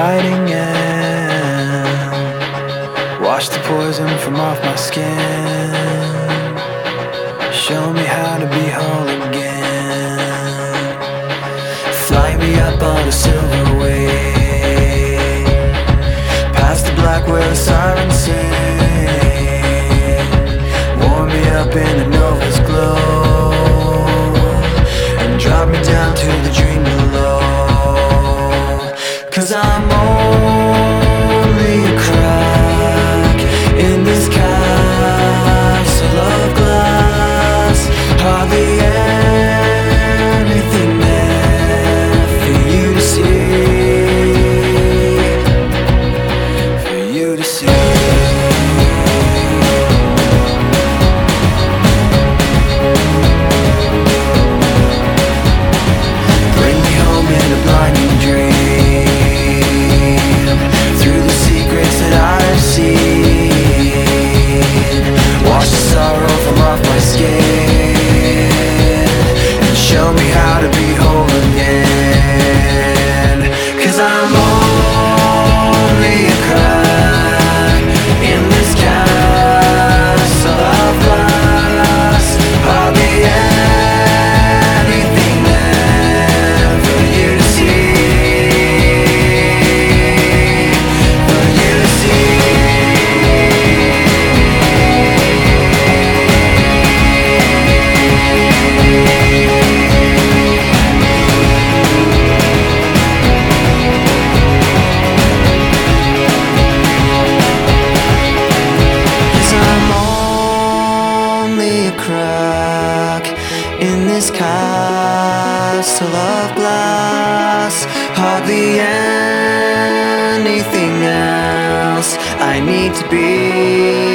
fighting end. Wash the poison from off my skin. Show me how to be whole again. Fly me up on a silver wing. Past the black where the sirens sing. Warm me up in the this castle of glass. Hardly anything else I need to be.